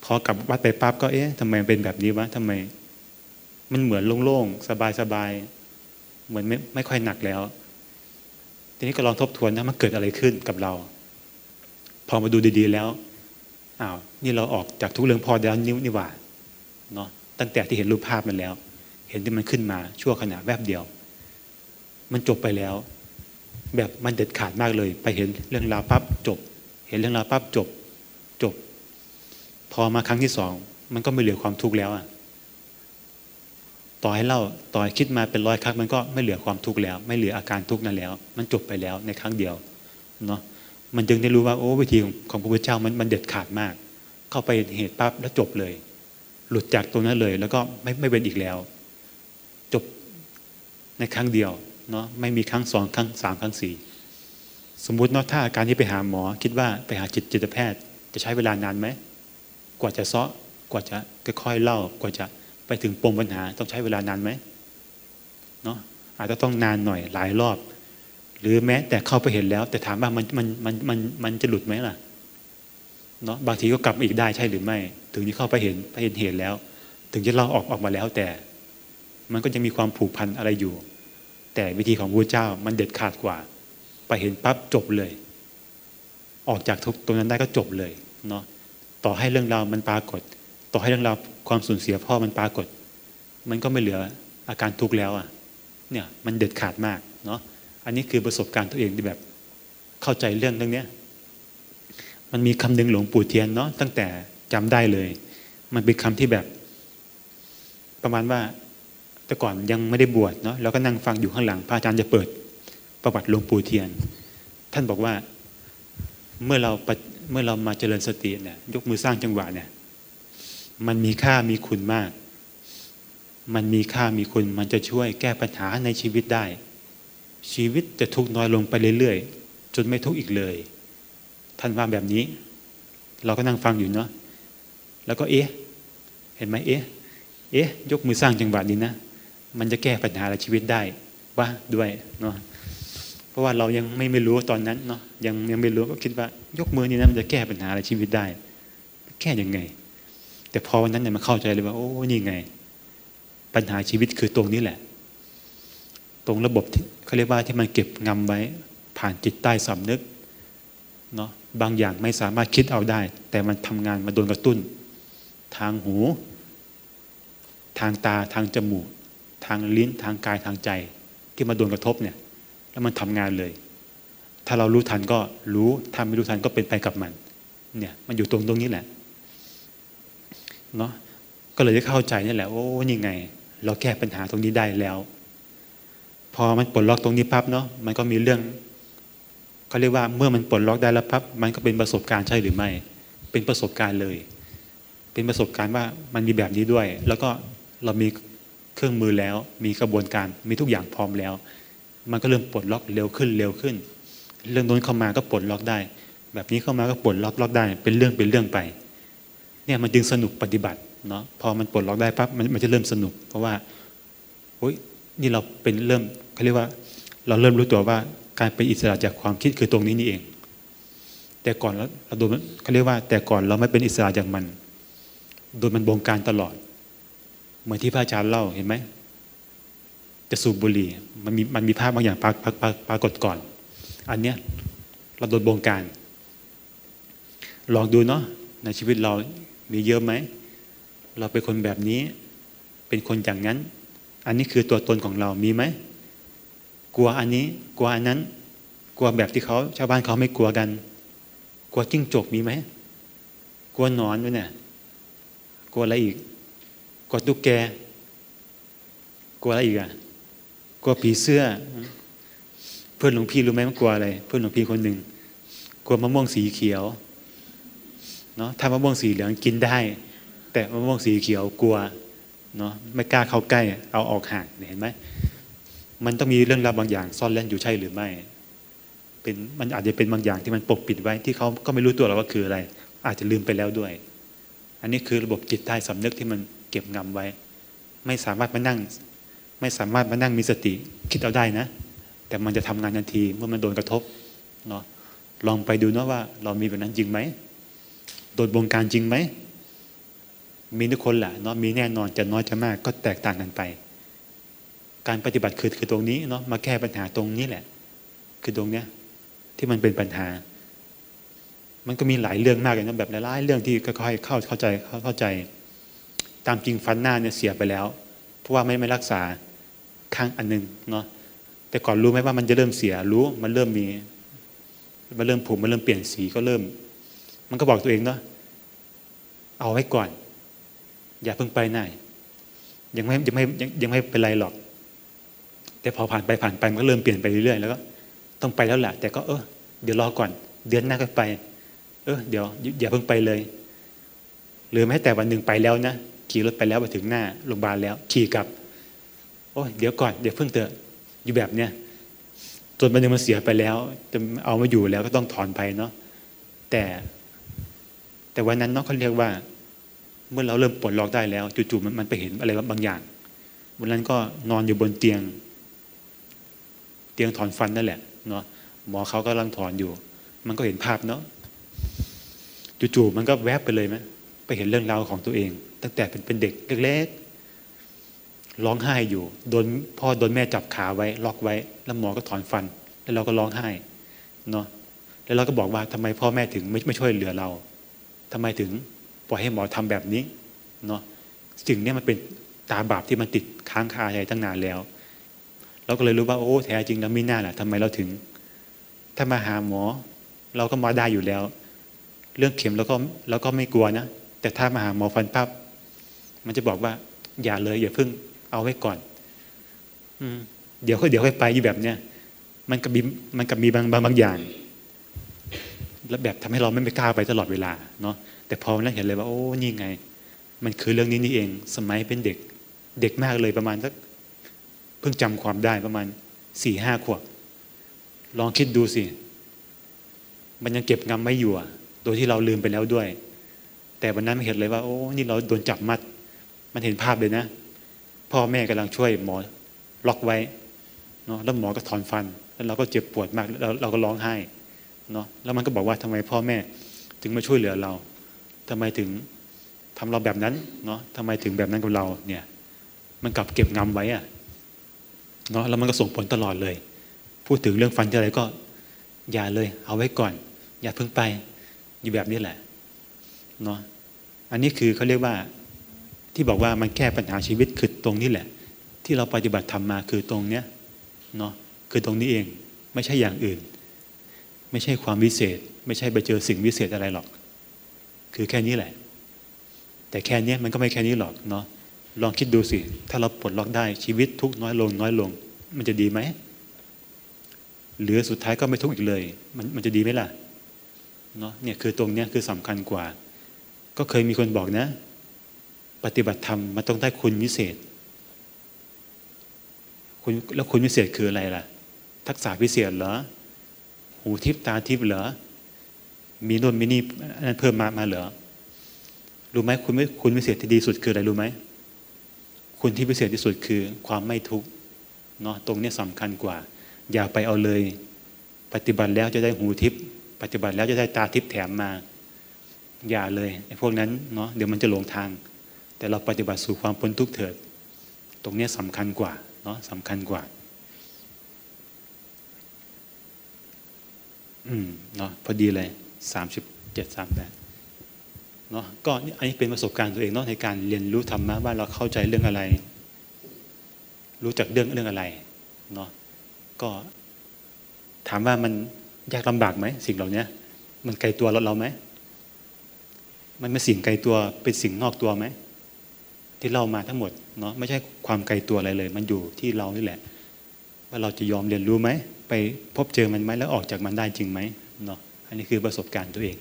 พอกลับวัดไปปั๊บก็เอ๊ะทำไมเป็นแบบนี้วะทำไม มันเหมือนโล่งๆสบายสบายเหมือนไม่ไม่ค่อยหนักแล้ว ทีนี้ก็ลองทบทวนนะมันเกิดอะไรขึ้นกับเรา พอมาดูดีๆแล้ว อ้าวนี่เราออกจากทุกเรื่องพอแล้วนิ้วนี่หว่าเนาะตั้งแต่ที่เห็นรูปภาพมันแล้ว เห็นที่มันขึ้นมาชั่วขณะแวบเดียว มันจบไปแล้ว แบบมันเด็ดขาดมากเลย ไปเห็นเรื่องราวปั๊บจบ เห็นเรื่องราวปั๊บจบจบ พอมาครั้งที่สองมันก็ไม่เหลือความทุกข์แล้วอะต่อให้เล่าต่อให้คิดมาเป็นร้อยครั้งมันก็ไม่เหลือความทุกข์แล้ว ไม่เหลืออาการทุกข์นั้นแล้ว มันจบไปแล้วในครั้งเดียวเนาะ มันจึงได้รู้ว่าโอ้วิธีของพระพุทธเจ้ามันมันเด็ดขาดมาก เข้าไปเหตุปั๊บแล้วจบเลย หลุดจากตรงนั้นเลย แล้วก็ไม่ไม่เป็นอีกแล้ว จบในครั้งเดียวเนาะไม่มีครั้งสองครั้งสามครั้งสี่สมมุติเนาะถ้าอาการที่ไปหาหมอ คิดว่าไปหาจิตจิตแพทย์ จะใช้เวลานานไหมกว่าจะซาะกว่าจะค่อยๆเล่ากว่าจะไปถึงปมปัญหาต้องใช้เวลานานไหมเนาะอาจจะต้องนานหน่อยหลายรอบ หรือแม้แต่เข้าไปเห็นแล้ว แต่ถามว่ามันมันมันมันมันจะหลุดไหมล่ะเนาะบางทีก็กลับมาอีกได้ใช่หรือไม่ ถึงจะเข้าไปเห็นไปเห็นเหตุแล้ว ถึงจะเล่าออกออกมาแล้วแต่ มันก็ยังมีความผูกพันอะไรอยู่ แต่วิธีของพระเจ้ามันเด็ดขาดกว่า ไปเห็นปั๊บจบเลย ออกจากทุกตรงนั้นได้ก็จบเลยเนาะต่อให้เรื่องราวมันปรากฏ ต่อให้เรื่องราวความสูญเสียพ่อมันปรากฏ มันก็ไม่เหลืออาการทุกข์แล้วอะเนี่ยมันเด็ดขาดมากเนาะ อันนี้คือประสบการณ์ตัวเองที่แบบเข้าใจเรื่องเรื่องนี้มันมีคำหนึ่งหลวงปู่เทียนเนาะตั้งแต่จำได้เลย มันเป็นคำที่แบบ ประมาณว่าแต่ก่อนยังไม่ได้บวชเนาะแล้วก็นั่งฟังอยู่ข้างหลังพระอาจารย์จะเปิด ประวัติหลวงปู่เทียน ท่านบอกว่าเมื่อเราเมื่อเรามาเจริญสติเนี่ยยกมือสร้างจังหวะเนี่ยมันมีค่ามีคุณมาก มันมีค่ามีคุณมันจะช่วยแก้ปัญหาในชีวิตได้ ชีวิตจะทุกน้อยลงไปเรื่อยๆจนไม่ทุกอีกเลย ท่านว่าแบบนี้ เราก็นั่งฟังอยู่เนาะแล้วก็เอ๊ะ เห็นไหมเอ๊ะ เอ๊ะ ยกมือสร้างจังหวะนี้นะ มันจะแก้ปัญหาในชีวิตได้ว่าด้วยเนาะเพราะว่าเรายังไม่ไม่รู้ตอนนั้นเนาะยังยังไม่รู้ก็คิดว่า ยกมือนี้นะมันจะแก้ปัญหาในชีวิตได้ แก้ยังไง แต่พอวันนั้นเนี่ยมันเข้าใจเลยว่า โอ้นี่ไง ปัญหาชีวิตคือตรงนี้แหละ รงระบบที่เขาเรียกว่าที่มันเก็บงำไว้ผ่านจิตใต้สำนึกเนาะบางอย่างไม่สามารถคิดเอาได้ แต่มันทำงานมาโดนกระตุ้น ทางหู ทางตาทางจมูก ทางลิ้นทางกายทางใจ ที่มาโดนกระทบเนี่ย แล้วมันทำงานเลย ถ้าเรารู้ทันก็รู้ถ้าไม่รู้ทันก็เป็นไปกับมัน เนี่ยมันอยู่ตรงตรงนี้แหละเนาะก็เลยได้เข้าใจนี่แหละโอ้นี่ไง เราแก้ปัญหาตรงนี้ได้แล้ว พอมันปลดล็อกตรงนี้ปั๊บเนาะมันก็มีเรื่องเขาเรียกว่าเมื่อมันปลดล็อกได้แล้วปั๊บมันก็เป็นประสบการณ์ใช่หรือไม่ เป็นประสบการณ์เลย เป็นประสบการณ์ว่ามันมีแบบนี้ด้วย แล้วก็เรามีเครื่องมือแล้ว มีกระบวนการมีทุกอย่างพร้อมแล้ว มันก็เริ่มปลดล็อกเร็วขึ้นเร็วขึ้น เรื่องโน้นเข้ามาก็ปลดล็อกได้ แบบนี้เข้ามาก็ปลดล็อกล็อกได้ เป็นเรื่องเป็นเรื่องไป เนี่ยมันจึงสนุกปฏิบัติเนาะพอมันปลดล็อกได้ปั๊บมันจะเริ่มสนุก เพราะว่าโอ้ย นี่เราเป็นเริ่มเขาเรียกว่า เราเริ่มรู้ตัวว่าการเป็นอิสระจากความคิดคือตรงนี้นี่เอง แต่ก่อนเราเราโดนเขาเรียกว่า แต่ก่อนเราไม่เป็นอิสระจากมันโดนมันบงการตลอด เหมือนที่พระอาจารย์เล่าเห็นไหมจะสูบบุหรี่มันมีมันมีภาพบางอย่างปรากปรปรากฏก่อน อันเนี้ยเราโดนบงการ ลองดูเนาะในชีวิตเรามีเยอะไหม เราเป็นคนแบบนี้ เป็นคนอย่างนั้น อันนี้คือตัวตนของเรามีไหมกลัวอันนี้ กลัวอันนั้น กลัวแบบที่เขาชาวบ้านเขาไม่กลัวกัน กลัวจิ้งจกมีไหมกลัวนอนไหมเนี่ยกลัวอะไรอีกกลัวตุ๊กแกกลัวอะไรอีกอะกลัวผีเสื้อ เพื่อนหลวงพี่รู้ไหมมันกลัวอะไร เพื่อนหลวงพี่คนหนึ่งกลัวมะม่วงสีเขียวเนาะถ้ามะม่วงสีเหลืองกินได้ แต่มะม่วงสีเขียวกลัว เนาะไม่กล้าเข้าใกล้ เอาออกห่างเห็นไหมมันต้องมีเรื่องราวบางอย่างซ่อนเล่นอยู่ใช่หรือไม่ เป็นมันอาจจะเป็นบางอย่างที่มันปกปิดไว้ที่เขาก็ไม่รู้ตัวเราว่าคืออะไร อาจจะลืมไปแล้วด้วย อันนี้คือระบบจิตใต้สำนึกที่มันเก็บงำไว้ ไม่สามารถมานั่ง ไม่สามารถมานั่งมีสติคิดเอาได้นะ แต่มันจะทำงานทันทีเมื่อมันโดนกระทบเนาะลองไปดูนะว่า เรามีแบบนั้นจริงไหมโดนบงการจริงไหม มีทุกคนแหละเนาะมีแน่นอนจะน้อยจะมาก ก็แตกต่างกันไป การปฏิบัติคือคือตรงนี้เนาะมาแก้ปัญหาตรงนี้แหละ คือตรงเนี้ยที่มันเป็นปัญหา มันก็มีหลายเรื่องมากเลยนะแบบหลายเรื่องที่ค่อยๆเข้าเข้าใจเข้าใจ ตามจริงฟันหน้าเนี่ยเสียไปแล้ว เพราะว่าไม่ไม่รักษาข้างอันนึงเนาะแต่ก่อนรู้ไหมว่ามันจะเริ่มเสียรู้มันเริ่มมี มันเริ่มผุมันเริ่มเปลี่ยนสีก็เริ่ม มันก็บอกตัวเองเนาะเอาไว้ก่อน อย่าเพิ่งไปไหนยังไม่ยังไม่ยังไม่เป็นไรหรอก แต่พอผ่านไปผ่านไปมันก็เริ่มเปลี่ยนไปเรื่อยๆแล้วก็ต้องไปแล้วแหละแต่ก็เออเดี๋ยวรอก่อน เดือนหน้าก็ไป เออเดี๋ยวอย่าเพิ่งไปเลย หรือแม้แต่วันหนึ่งไปแล้วนะขี่รถไปแล้วไปถึงหน้าโรงพยาบาลแล้ว ขี่กลับ โอ้ยเดี๋ยวก่อนเดี๋ยวเพิ่งเตอะอยู่แบบเนี้ยจนวันหนึ่งมันเสียไปแล้วจะเอามาอยู่แล้วก็ต้องถอนไปเนาะแต่ แต่วันนั้นเนาะเขาเรียกว่า เมื่อเราเริ่มปลดล็อกได้แล้วจู่ๆมันไปเห็นอะไรบางอย่าง วันนั้นก็นอนอยู่บนเตียง เตียงถอนฟันนั่นแหละเนาะหมอเขากำลังถอนอยู่ มันก็เห็นภาพเนาะจู่ๆมันก็แวบไปเลยไหมไปเห็นเรื่องราวของตัวเอง ตั้งแต่เป็นเด็กเล็กๆร้องไห้อยู่โดนพ่อโดนแม่จับขาไว้ ล็อกไว้ แล้วหมอก็ถอนฟัน แล้วเราก็ร้องไห้เนาะแล้วเราก็บอกว่าทำไมพ่อแม่ถึงไม่ไม่ช่วยเหลือเราทำไมถึง ปล่อยให้หมอทำแบบนี้เนาะสิ่งนี้มันเป็นตาบาปที่มันติดค้างคาใจตั้งนานแล้ว เราก็เลยรู้ว่าโอ้แท้จริงแล้วไม่น่าแหละทำไมเราถึง ถ้ามาหาหมอ เราก็มาได้อยู่แล้ว เรื่องเข็มเราก็เราก็ไม่กลัวนะแต่ถ้ามาหาหมอฟันปั๊บมันจะบอกว่า อย่าเลย อย่าเพิ่งเอาไว้ก่อน อืมเดี๋ยวค่อยเดี๋ยวค่อยไปอยู่แบบเนี้ยมันกับมีมันกับมีบางบางบางอย่าง แล้วแบบทำให้เราไม่ไปกล้าไปตลอดเวลาเนาะ แต่พอมันเห็นเลยว่า โอ้นี่ไง มันคือเรื่องนี้นี่เอง สมัยเป็นเด็ก เด็กมากเลยประมาณสักเพิ่งจำความได้ประมาณสี่ห้าขวบลองคิดดูสิ มันยังเก็บงำไม่อยู่โดยที่เราลืมไปแล้วด้วย แต่วันนั้นไม่เห็นเลยว่า โอ้นี่เราโดนจับมัด มันเห็นภาพเลยนะ พ่อแม่กำลังช่วยหมอล็อกไว้เนาะแล้วหมอก็ถอนฟัน แล้วเราก็เจ็บปวดมากแล้วเราก็ร้องไห้เนาะแล้วมันก็บอกว่าทำไมพ่อแม่ถึงมาช่วยเหลือเรา ทำไมถึงทำเราแบบนั้นเนาะทำไมถึงแบบนั้นกับเราเนี่ยมันกลับเก็บงำไว้อะเนาะแล้วมันก็ส่งผลตลอดเลย พูดถึงเรื่องฟันอะไรก็อย่าเลย เอาไว้ก่อน อย่าเพิ่งไปอยู่แบบนี้แหละเนาะอันนี้คือเขาเรียกว่าที่บอกว่ามันแก้ปัญหาชีวิตคือตรงนี้แหละ ที่เราปฏิบัติทำมาคือตรงเนี้ยเนาะคือตรงนี้เองไม่ใช่อย่างอื่น ไม่ใช่ความวิเศษ ไม่ใช่ไปเจอสิ่งวิเศษอะไรหรอก คือแค่นี้แหละ แต่แค่นี้มันก็ไม่แค่นี้หรอกเนาะลองคิดดูสิ ถ้าเราปลดล็อกได้ชีวิตทุกน้อยลง น้อยลง มันจะดีไหมหรือสุดท้ายก็ไม่ทุกข์อีกเลย มันมันจะดีไหมล่ะเนาะเนี่ยคือตรงเนี้ยคือสำคัญกว่า ก็เคยมีคนบอกนะ ปฏิบัติธรรมมันต้องได้คุณวิเศษคุณแล้วคุณวิเศษคืออะไรล่ะ ทักษะพิเศษเหรอ หูทิพตาทิพเหรอ มีโน่นมีนี่นั้นเพิ่มมามาเหรอรู้ไหมคุณคุณพิเศษที่ดีสุดคืออะไรรู้ไหมคุณที่พิเศษที่สุดคือความไม่ทุกข์เนาะตรงนี้สำคัญกว่า อย่าไปเอาเลย ปฏิบัติแล้วจะได้หูทิพปฏิบัติแล้วจะได้ตาทิพแถมมา อย่าเลยไอ้พวกนั้นเนาะเดี๋ยวมันจะหลงทาง แต่เราปฏิบัติสู่ความพ้นทุกข์เถิด ตรงนี้สำคัญกว่าเนาะสำคัญกว่า อืมเนาะพอดีเลย สามสิบเจ็ดสามแปดเนาะก็อันนี้เป็นประสบการณ์ตัวเองเนาะในการเรียนรู้ธรรมะว่าเราเข้าใจเรื่องอะไร รู้จักเรื่องเรื่องอะไรเนาะก็ถามว่ามันยากลำบากไหมสิ่งเหล่านี้มันไกลตัวเราเราไหมมันเป็นสิ่งไกลตัวเป็นสิ่งนอกตัวไหมที่เรามาทั้งหมดเนาะไม่ใช่ความไกลตัวอะไรเลย มันอยู่ที่เรานี่แหละ ว่าเราจะยอมเรียนรู้ไหมไปพบเจอมันไหมแล้วออกจากมันได้จริงไหมเนาะ อันนี้คือประสบการณ์ตัวเอง